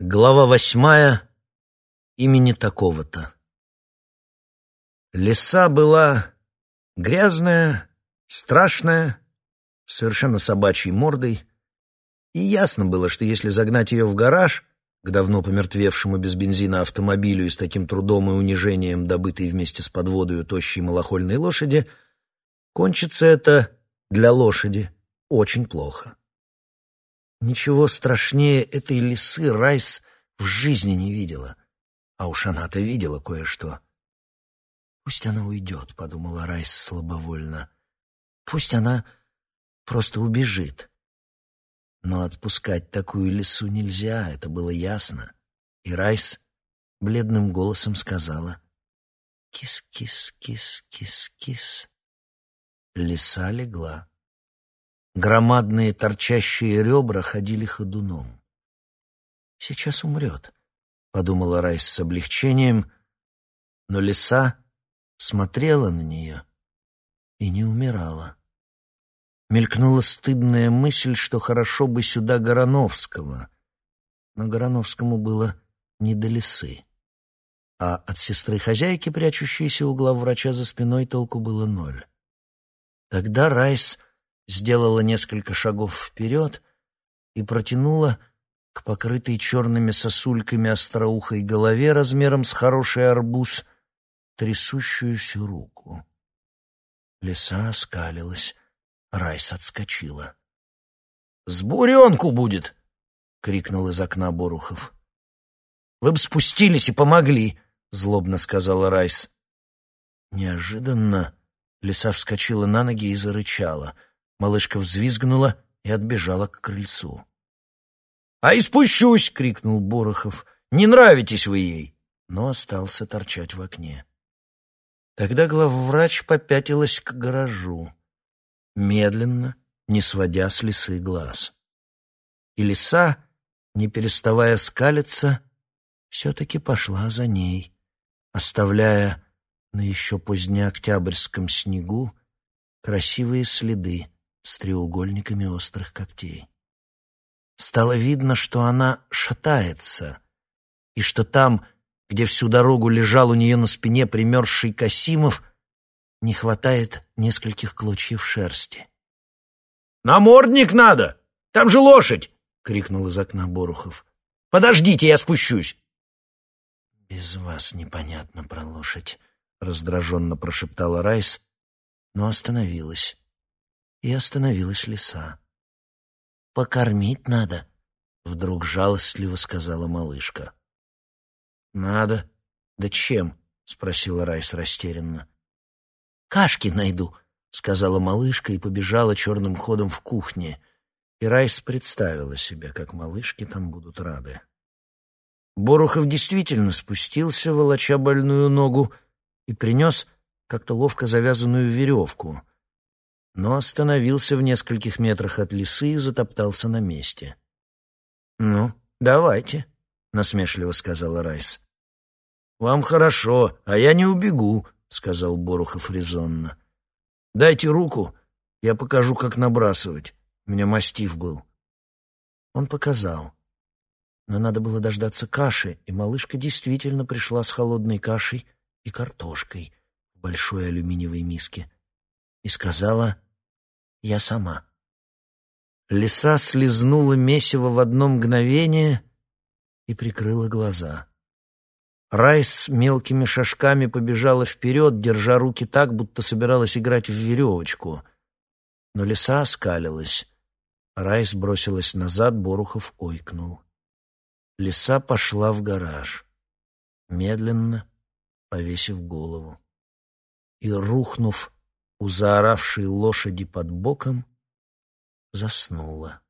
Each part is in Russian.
Глава восьмая. Имени такого-то. Лиса была грязная, страшная, совершенно собачьей мордой, и ясно было, что если загнать ее в гараж, к давно помертвевшему без бензина автомобилю и с таким трудом и унижением, добытой вместе с подводою тощей малохольной лошади, кончится это для лошади очень плохо. Ничего страшнее этой лисы Райс в жизни не видела. А уж она-то видела кое-что. «Пусть она уйдет», — подумала Райс слабовольно. «Пусть она просто убежит». Но отпускать такую лису нельзя, это было ясно. И Райс бледным голосом сказала «Кис-кис-кис-кис-кис». Лиса легла. Громадные торчащие ребра ходили ходуном. «Сейчас умрет», — подумала Райс с облегчением, но лиса смотрела на нее и не умирала. Мелькнула стыдная мысль, что хорошо бы сюда Гороновского, но Гороновскому было не до лисы. А от сестры-хозяйки, прячущейся угла врача за спиной, толку было ноль. Тогда Райс сделала несколько шагов вперед и протянула к покрытой черными сосульками остроухой голове размером с хороший арбуз трясущуюся руку. Лиса оскалилась, Райс отскочила. «С буренку будет!» — крикнул из окна Борухов. «Вы бы спустились и помогли!» — злобно сказала Райс. Неожиданно лиса вскочила на ноги и зарычала — Малышка взвизгнула и отбежала к крыльцу. «А и спущусь!» — крикнул Борохов. «Не нравитесь вы ей!» Но остался торчать в окне. Тогда главврач попятилась к гаражу, медленно, не сводя с лисы глаз. И лиса, не переставая скалиться, все-таки пошла за ней, оставляя на еще позднеоктябрьском снегу красивые следы с треугольниками острых когтей. Стало видно, что она шатается, и что там, где всю дорогу лежал у нее на спине примерзший Касимов, не хватает нескольких клочьев шерсти. «Намордник надо! Там же лошадь!» — крикнул из окна Борухов. «Подождите, я спущусь!» «Без вас непонятно про лошадь», — раздраженно прошептала Райс, но остановилась и остановилась лиса. «Покормить надо», — вдруг жалостливо сказала малышка. «Надо. Да чем?» — спросила Райс растерянно. «Кашки найду», — сказала малышка и побежала черным ходом в кухне. И Райс представила себе, как малышки там будут рады. Борухов действительно спустился, волоча больную ногу, и принес как-то ловко завязанную веревку — но остановился в нескольких метрах от лисы и затоптался на месте. «Ну, давайте», — насмешливо сказала Райс. «Вам хорошо, а я не убегу», — сказал Борухов резонно. «Дайте руку, я покажу, как набрасывать. У меня мастиф был». Он показал. Но надо было дождаться каши, и малышка действительно пришла с холодной кашей и картошкой в большой алюминиевой миске и сказала я сама. Лиса слезнула месиво в одно мгновение и прикрыла глаза. Райс мелкими шажками побежала вперед, держа руки так, будто собиралась играть в веревочку. Но лиса оскалилась. Райс бросилась назад, Борухов ойкнул. Лиса пошла в гараж, медленно повесив голову. И, рухнув у заоравшей лошади под боком, заснула.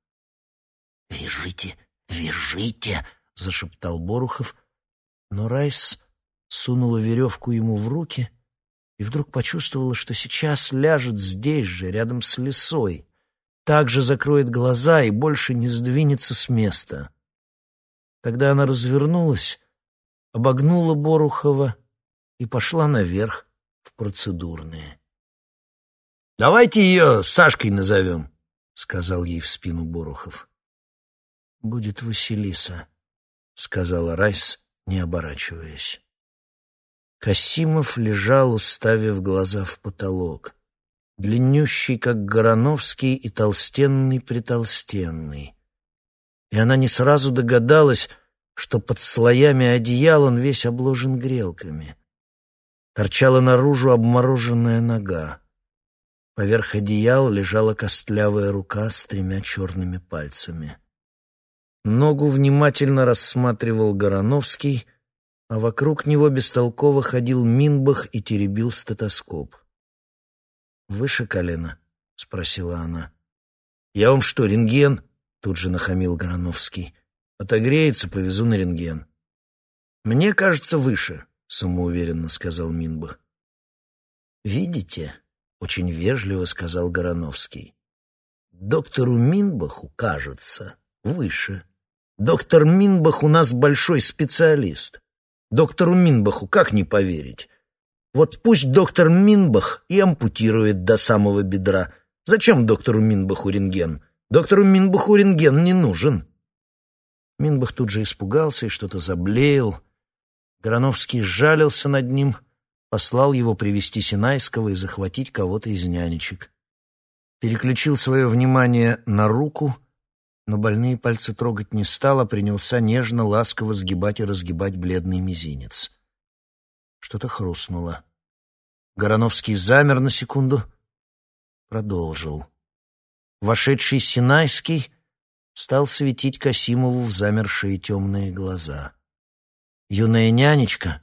«Вяжите, вяжите!» — зашептал Борухов, но Райс сунула веревку ему в руки и вдруг почувствовала, что сейчас ляжет здесь же, рядом с лесой, также закроет глаза и больше не сдвинется с места. Тогда она развернулась, обогнула Борухова и пошла наверх в процедурные. «Давайте ее Сашкой назовем», — сказал ей в спину Борухов. «Будет Василиса», — сказала Райс, не оборачиваясь. Касимов лежал, уставив глаза в потолок. Длиннющий, как Гороновский, и толстенный-притолстенный. И она не сразу догадалась, что под слоями одеял он весь обложен грелками. Торчала наружу обмороженная нога. Поверх одеял лежала костлявая рука с тремя черными пальцами. Ногу внимательно рассматривал Гороновский, а вокруг него бестолково ходил Минбах и теребил стетоскоп. «Выше колена?» — спросила она. «Я вам что, рентген?» — тут же нахамил Гороновский. «Отогреется, повезу на рентген». «Мне кажется, выше», — самоуверенно сказал Минбах. «Видите?» — очень вежливо сказал Гороновский. «Доктору Минбаху кажется выше». Доктор Минбах у нас большой специалист. Доктору Минбаху как не поверить? Вот пусть доктор Минбах и ампутирует до самого бедра. Зачем доктору Минбаху рентген? Доктору Минбаху рентген не нужен. Минбах тут же испугался и что-то заблеял. Грановский сжалился над ним, послал его привести Синайского и захватить кого-то из нянечек. Переключил свое внимание на руку — но больные пальцы трогать не стал, а принялся нежно, ласково сгибать и разгибать бледный мизинец. Что-то хрустнуло. Гороновский замер на секунду, продолжил. Вошедший Синайский стал светить Касимову в замершие темные глаза. Юная нянечка,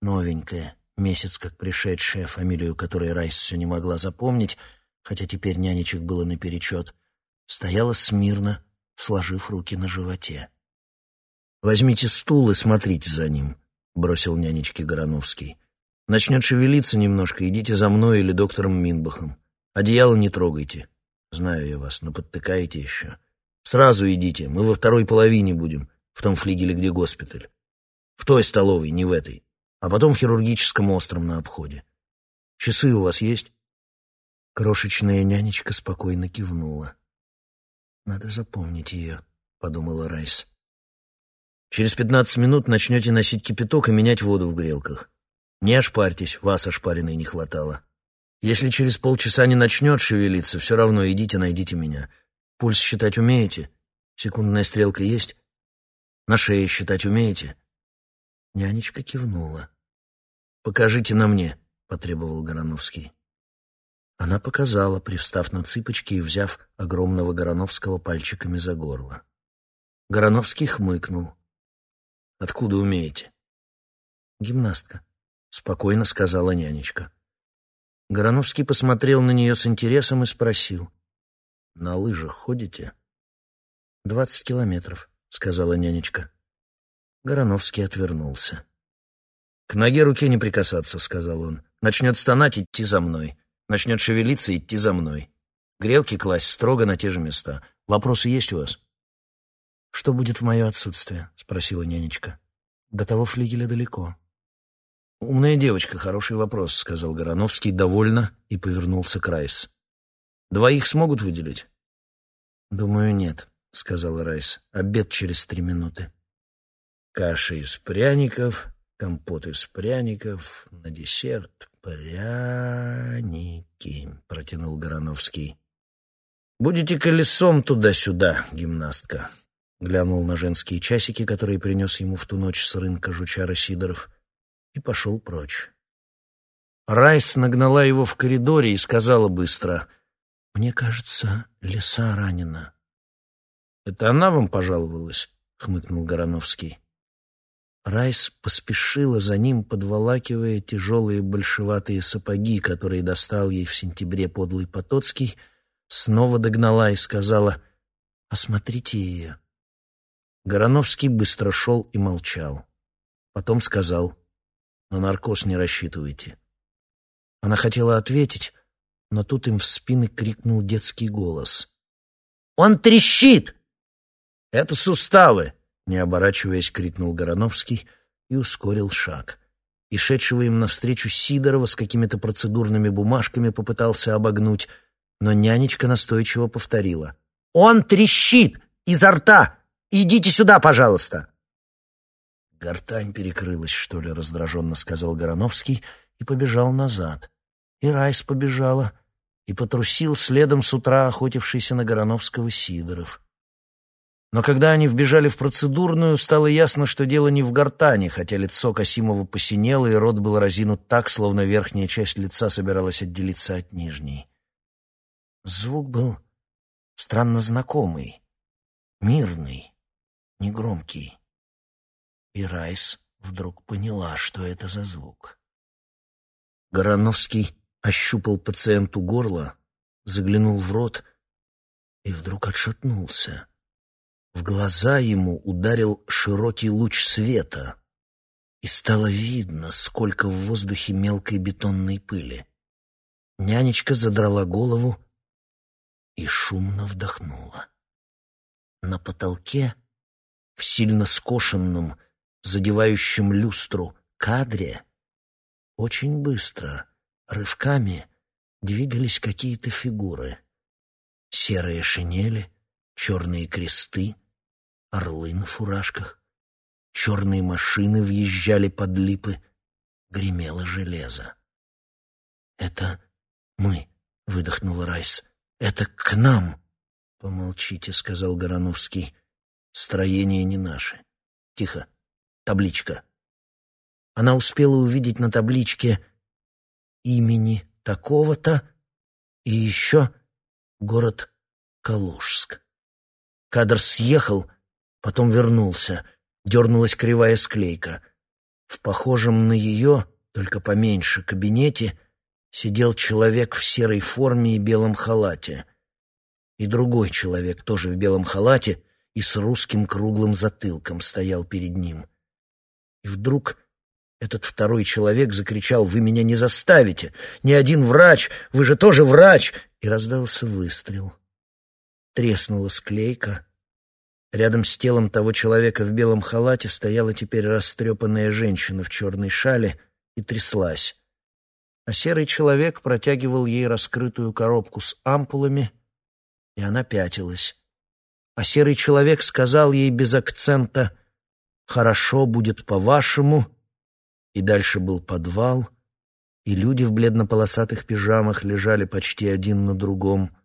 новенькая, месяц как пришедшая, фамилию которой Райс все не могла запомнить, хотя теперь нянечек было наперечет, стояла смирно, сложив руки на животе. «Возьмите стул и смотрите за ним», — бросил нянечке Гороновский. «Начнет шевелиться немножко, идите за мной или доктором Минбахом. Одеяло не трогайте. Знаю я вас, но подтыкаете еще. Сразу идите, мы во второй половине будем, в том флигеле, где госпиталь. В той столовой, не в этой. А потом в хирургическом остром на обходе. Часы у вас есть?» Крошечная нянечка спокойно кивнула. «Надо запомнить ее», — подумала Райс. «Через пятнадцать минут начнете носить кипяток и менять воду в грелках. Не ошпарьтесь, вас ошпаренной не хватало. Если через полчаса не начнет шевелиться, все равно идите, найдите меня. Пульс считать умеете? Секундная стрелка есть? На шее считать умеете?» Нянечка кивнула. «Покажите на мне», — потребовал Гороновский. Она показала, привстав на цыпочки и взяв огромного Гороновского пальчиками за горло. Гороновский хмыкнул. «Откуда умеете?» «Гимнастка», — спокойно сказала нянечка. Гороновский посмотрел на нее с интересом и спросил. «На лыжах ходите?» «Двадцать километров», — сказала нянечка. Гороновский отвернулся. «К ноге руке не прикасаться», — сказал он. «Начнет стонать, идти за мной. Начнет шевелиться, идти за мной. Грелки класть строго на те же места. Вопросы есть у вас?» «Что будет в мое отсутствие?» — спросила нянечка. «До того флигеля далеко». «Умная девочка, хороший вопрос», — сказал Гороновский довольно и повернулся к Райс. «Двоих смогут выделить?» «Думаю, нет», — сказала Райс. «Обед через три минуты». «Каша из пряников, компот из пряников, на десерт «Пряники», — протянул Гороновский. «Будете колесом туда-сюда, гимнастка», — глянул на женские часики, которые принес ему в ту ночь с рынка жучара Сидоров, и пошел прочь. Райс нагнала его в коридоре и сказала быстро, «Мне кажется, лиса ранена». «Это она вам пожаловалась?» — хмыкнул Гороновский. Райс поспешила за ним, подволакивая тяжелые большеватые сапоги, которые достал ей в сентябре подлый Потоцкий, снова догнала и сказала «Осмотрите ее». Гороновский быстро шел и молчал. Потом сказал «На наркоз не рассчитывайте». Она хотела ответить, но тут им в спины крикнул детский голос. «Он трещит!» «Это суставы!» Не оборачиваясь, крикнул Гороновский и ускорил шаг. И шедшего им навстречу Сидорова с какими-то процедурными бумажками попытался обогнуть, но нянечка настойчиво повторила. «Он трещит! Изо рта! Идите сюда, пожалуйста!» Гортань перекрылась, что ли, раздраженно сказал Гороновский и побежал назад. И Райс побежала, и потрусил следом с утра охотившийся на Гороновского Сидоров. Но когда они вбежали в процедурную, стало ясно, что дело не в гортане, хотя лицо Касимова посинело, и рот был разинут так, словно верхняя часть лица собиралась отделиться от нижней. Звук был странно знакомый, мирный, негромкий. И Райс вдруг поняла, что это за звук. Гороновский ощупал пациенту горло, заглянул в рот и вдруг отшатнулся. В глаза ему ударил широкий луч света, и стало видно, сколько в воздухе мелкой бетонной пыли. Нянечка задрала голову и шумно вдохнула. На потолке, в сильно скошенном, задевающем люстру кадре, очень быстро, рывками, двигались какие-то фигуры. Серые шинели, черные кресты — орлы на фуражках, черные машины въезжали под липы, гремело железо. «Это мы», — выдохнул Райс. «Это к нам!» «Помолчите», — сказал Гороновский. «Строение не наше. Тихо. Табличка». Она успела увидеть на табличке имени такого-то и еще город Калужск. Кадр съехал, Потом вернулся. Дернулась кривая склейка. В похожем на ее, только поменьше, кабинете сидел человек в серой форме и белом халате. И другой человек, тоже в белом халате и с русским круглым затылком, стоял перед ним. И вдруг этот второй человек закричал «Вы меня не заставите! Ни один врач! Вы же тоже врач!» И раздался выстрел. Треснула склейка — Рядом с телом того человека в белом халате стояла теперь растрепанная женщина в черной шале и тряслась. А серый человек протягивал ей раскрытую коробку с ампулами, и она пятилась. А серый человек сказал ей без акцента «Хорошо будет по-вашему», и дальше был подвал, и люди в бледно-полосатых пижамах лежали почти один на другом.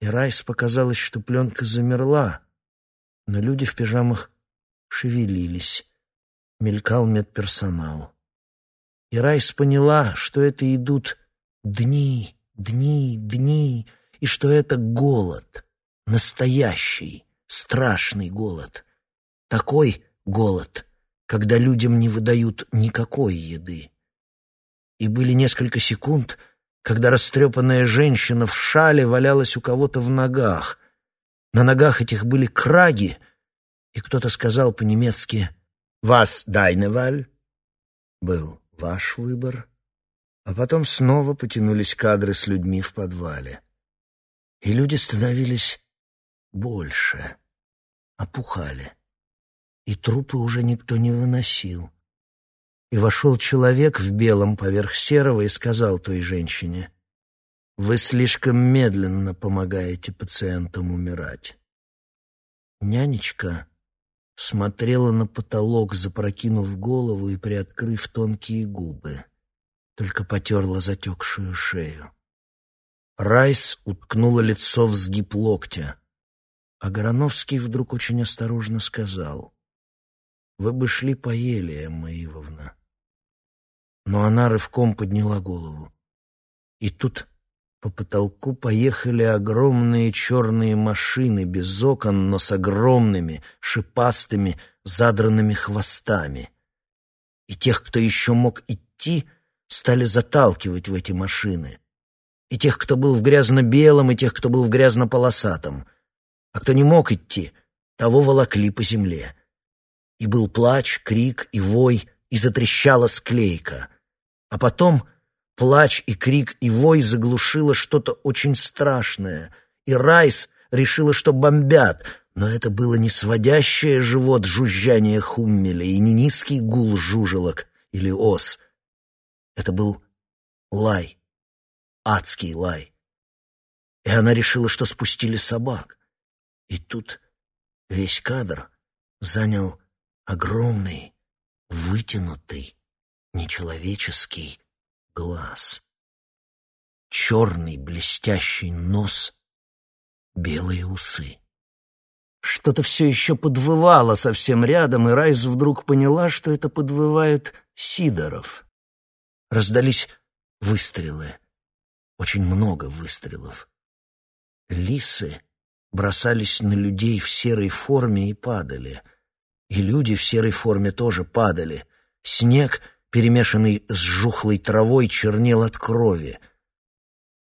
И Райс показалось, что пленка замерла — но люди в пижамах шевелились. Мелькал медперсонал. И Райс поняла, что это идут дни, дни, дни, и что это голод, настоящий, страшный голод. Такой голод, когда людям не выдают никакой еды. И были несколько секунд, когда растрепанная женщина в шале валялась у кого-то в ногах — на ногах этих были краги, и кто-то сказал по-немецки «Вас Дайневаль?» Был ваш выбор. А потом снова потянулись кадры с людьми в подвале. И люди становились больше, опухали. И трупы уже никто не выносил. И вошел человек в белом поверх серого и сказал той женщине вы слишком медленно помогаете пациентам умирать. Нянечка смотрела на потолок, запрокинув голову и приоткрыв тонкие губы, только потерла затекшую шею. Райс уткнула лицо в сгиб локтя, а Гороновский вдруг очень осторожно сказал, «Вы бы шли поели, Эмма Ивовна». Но она рывком подняла голову. И тут по потолку поехали огромные черные машины без окон, но с огромными, шипастыми, задранными хвостами. И тех, кто еще мог идти, стали заталкивать в эти машины. И тех, кто был в грязно-белом, и тех, кто был в грязно-полосатом. А кто не мог идти, того волокли по земле. И был плач, крик и вой, и затрещала склейка. А потом Плач и крик и вой заглушило что-то очень страшное, и Райс решила, что бомбят, но это было не сводящее живот жужжание хуммеля и не низкий гул жужелок или ос. Это был лай, адский лай. И она решила, что спустили собак. И тут весь кадр занял огромный, вытянутый, нечеловеческий глаз. Черный блестящий нос, белые усы. Что-то все еще подвывало совсем рядом, и Райс вдруг поняла, что это подвывает Сидоров. Раздались выстрелы. Очень много выстрелов. Лисы бросались на людей в серой форме и падали. И люди в серой форме тоже падали. Снег, перемешанный с жухлой травой, чернел от крови.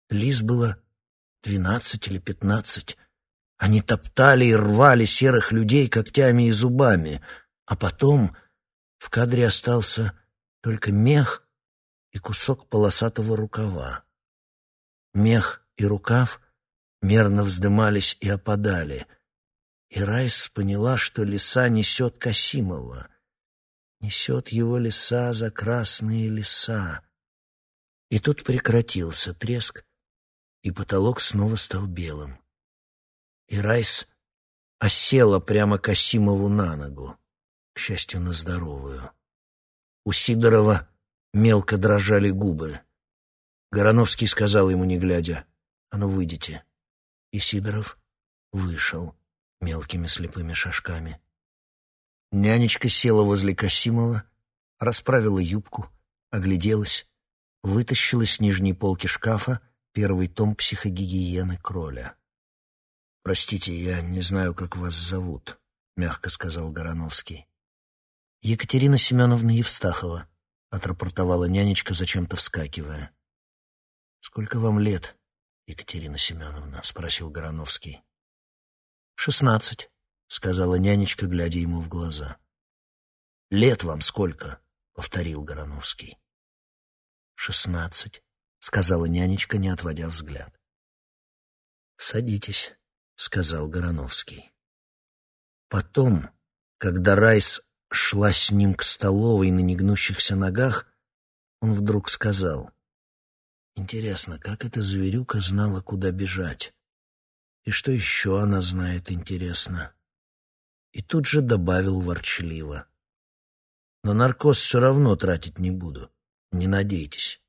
Лис было двенадцать или пятнадцать. Они топтали и рвали серых людей когтями и зубами, а потом в кадре остался только мех и кусок полосатого рукава. Мех и рукав мерно вздымались и опадали, и Райс поняла, что лиса несет Касимова. Несет его лиса за красные леса. И тут прекратился треск, и потолок снова стал белым и Райс осела прямо Касимову на ногу, к счастью, на здоровую. У Сидорова мелко дрожали губы. Гороновский сказал ему, не глядя, «А ну, выйдите». И Сидоров вышел мелкими слепыми шажками. Нянечка села возле Касимова, расправила юбку, огляделась, вытащила с нижней полки шкафа первый том психогигиены Кроля. «Простите, я не знаю, как вас зовут», — мягко сказал Гороновский. «Екатерина Семеновна Евстахова», — отрапортовала нянечка, зачем-то вскакивая. «Сколько вам лет, Екатерина Семеновна?» — спросил Гороновский. «Шестнадцать», — сказала нянечка, глядя ему в глаза. «Лет вам сколько?» — повторил Гороновский. «Шестнадцать», — сказала нянечка, не отводя взгляд. «Садитесь». — сказал Гороновский. Потом, когда Райс шла с ним к столовой на негнущихся ногах, он вдруг сказал, «Интересно, как эта зверюка знала, куда бежать? И что еще она знает, интересно?» И тут же добавил ворчливо, «Но наркоз все равно тратить не буду, не надейтесь».